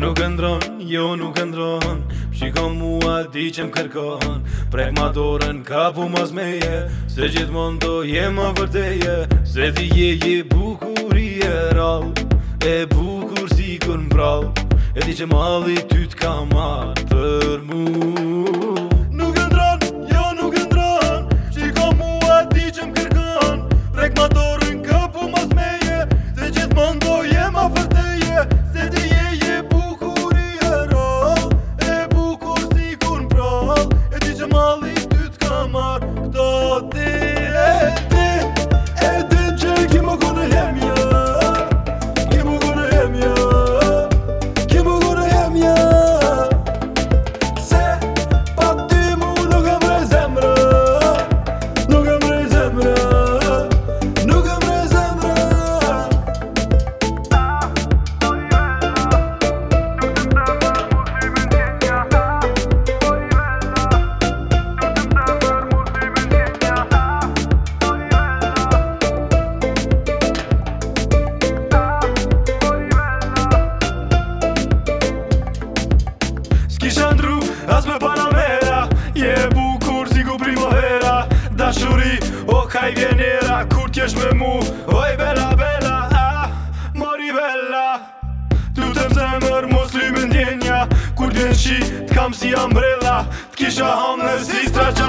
Nuk ndron, jo nuk ndron Shikon mua di që më kërkon Prek ma dorën kapu ma zmeje, Se gjithë mund do je vërteje Se di je je bukur i e rall E bukur si kur mbrall E di që mali ty t'ka ma për mua dashuri O kaj vjenera, kur t'jesh me mu Oj, bella, bella, a, mori bella Tu të më zemër, mos lymen djenja Kur t'jen shi, t'kam si ambrella T'kisha hamë në zistra që